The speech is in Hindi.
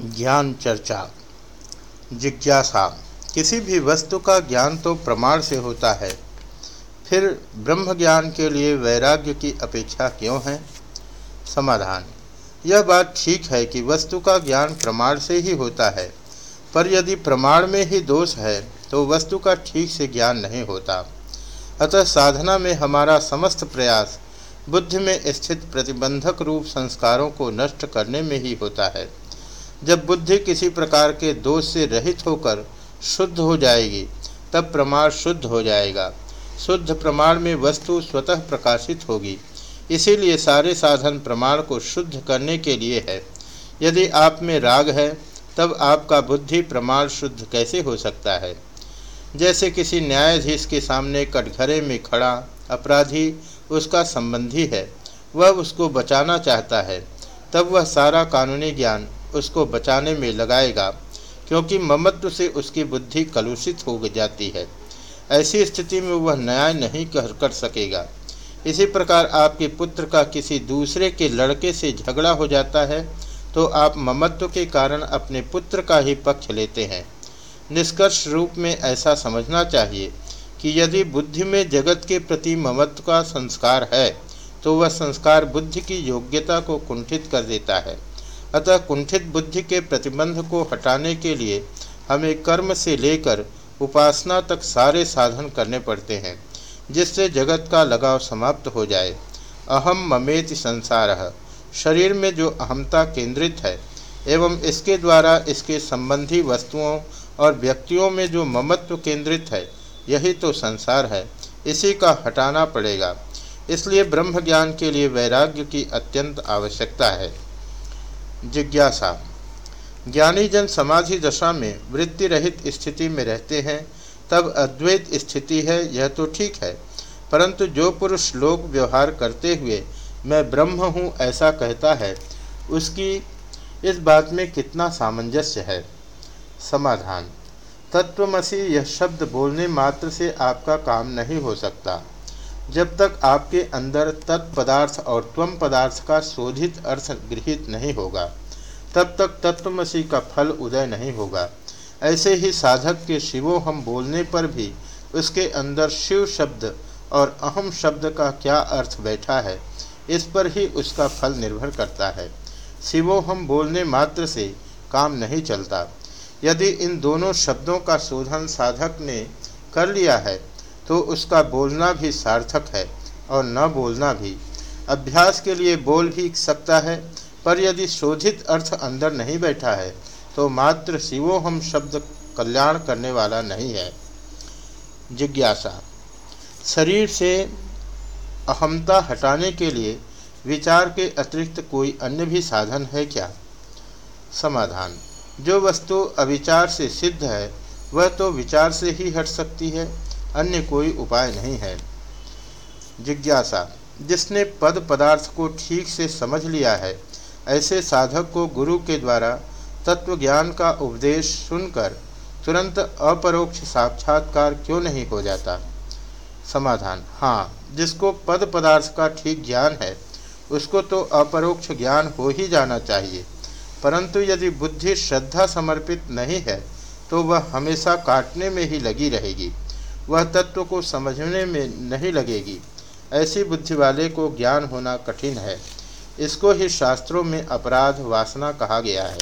ज्ञान चर्चा, जिज्ञासा, किसी भी वस्तु का ज्ञान तो प्रमाण से होता है। फिर ब्रह्म ज्ञान के लिए वैराग्य की अपेक्षा क्यों है? समाधान। यह बात ठीक है कि वस्तु का ज्ञान प्रमाण से ही होता है, पर यदि प्रमाण में ही दोष है तो वस्तु का ठीक से ज्ञान नहीं होता। अतः साधना में हमारा समस्त प्रयास बुद्धि में स्थित प्रतिबंधक रूप संस्कारों को नष्ट करने में ही होता है। जब बुद्धि किसी प्रकार के दोष से रहित होकर शुद्ध हो जाएगी, तब प्रमाण शुद्ध हो जाएगा। शुद्ध प्रमाण में वस्तु स्वतः प्रकाशित होगी। इसीलिए सारे साधन प्रमाण को शुद्ध करने के लिए है। यदि आप में राग है, तब आपका बुद्धि प्रमाण शुद्ध कैसे हो सकता है? जैसे किसी न्यायाधीश के सामने कटघरे में खड़ा अपराधी उसका संबंधी है, वह उसको बचाना चाहता है, तब वह सारा कानूनी ज्ञान उसको बचाने में लगाएगा, क्योंकि ममत्व से उसकी बुद्धि कलुषित हो जाती है। ऐसी स्थिति में वह न्याय नहीं कर कर सकेगा। इसी प्रकार आपके पुत्र का किसी दूसरे के लड़के से झगड़ा हो जाता है तो आप ममत्व के कारण अपने पुत्र का ही पक्ष लेते हैं। निष्कर्ष रूप में ऐसा समझना चाहिए कि यदि बुद्धि में जगत के प्रति ममत्व का संस्कार है तो वह संस्कार बुद्धि की योग्यता को कुंठित कर देता है। अतः कुंठित बुद्धि के प्रतिबंध को हटाने के लिए हमें कर्म से लेकर उपासना तक सारे साधन करने पड़ते हैं, जिससे जगत का लगाव समाप्त हो जाए। अहम ममेति संसार। शरीर में जो अहमता केंद्रित है, एवं इसके द्वारा इसके संबंधी वस्तुओं और व्यक्तियों में जो ममत्व केंद्रित है, यही तो संसार है, इसी का हटाना पड़ेगा। इसलिए ब्रह्म ज्ञान के लिए वैराग्य की अत्यंत आवश्यकता है। जिज्ञासा। ज्ञानी जन समाधि दशा में वृत्ति रहित स्थिति में रहते हैं, तब अद्वैत स्थिति है, यह तो ठीक है। परंतु जो पुरुष लोक व्यवहार करते हुए, मैं ब्रह्म हूँ ऐसा कहता है, उसकी इस बात में कितना सामंजस्य है। समाधान। तत्वमसी यह शब्द बोलने मात्र से आपका काम नहीं हो सकता। जब तक आपके अंदर तत्पदार्थ और त्वम पदार्थ का शोधित अर्थ गृहित नहीं होगा, तब तक तत्वमसी का फल उदय नहीं होगा। ऐसे ही साधक के शिवो हम बोलने पर भी उसके अंदर शिव शब्द और अहम शब्द का क्या अर्थ बैठा है, इस पर ही उसका फल निर्भर करता है। शिवो हम बोलने मात्र से काम नहीं चलता। यदि इन दोनों शब्दों का शोधन साधक ने कर लिया है तो उसका बोलना भी सार्थक है और न बोलना भी। अभ्यास के लिए बोल भी सकता है, पर यदि शोधित अर्थ अंदर नहीं बैठा है तो मात्र शिवो हम शब्द कल्याण करने वाला नहीं है। जिज्ञासा। शरीर से अहमता हटाने के लिए विचार के अतिरिक्त कोई अन्य भी साधन है क्या? समाधान। जो वस्तु अविचार से सिद्ध है, वह तो विचार से ही हट सकती है। अन्य कोई उपाय नहीं है। जिज्ञासा, जिसने पद पदार्थ को ठीक से समझ लिया है, ऐसे साधक को गुरु के द्वारा तत्व ज्ञान का उपदेश सुनकर तुरंत अपरोक्ष साक्षात्कार क्यों नहीं हो जाता? समाधान हाँ जिसको पद पदार्थ का ठीक ज्ञान है, उसको तो अपरोक्ष ज्ञान हो ही जाना चाहिए। परंतु यदि बुद्धि श्रद्धा समर्पित नहीं है तो वह हमेशा काटने में ही लगी रहेगी। वह तत्व को समझने में नहीं लगेगी। ऐसी बुद्धि वाले को ज्ञान होना कठिन है। इसको ही शास्त्रों में अपराध वासना कहा गया है।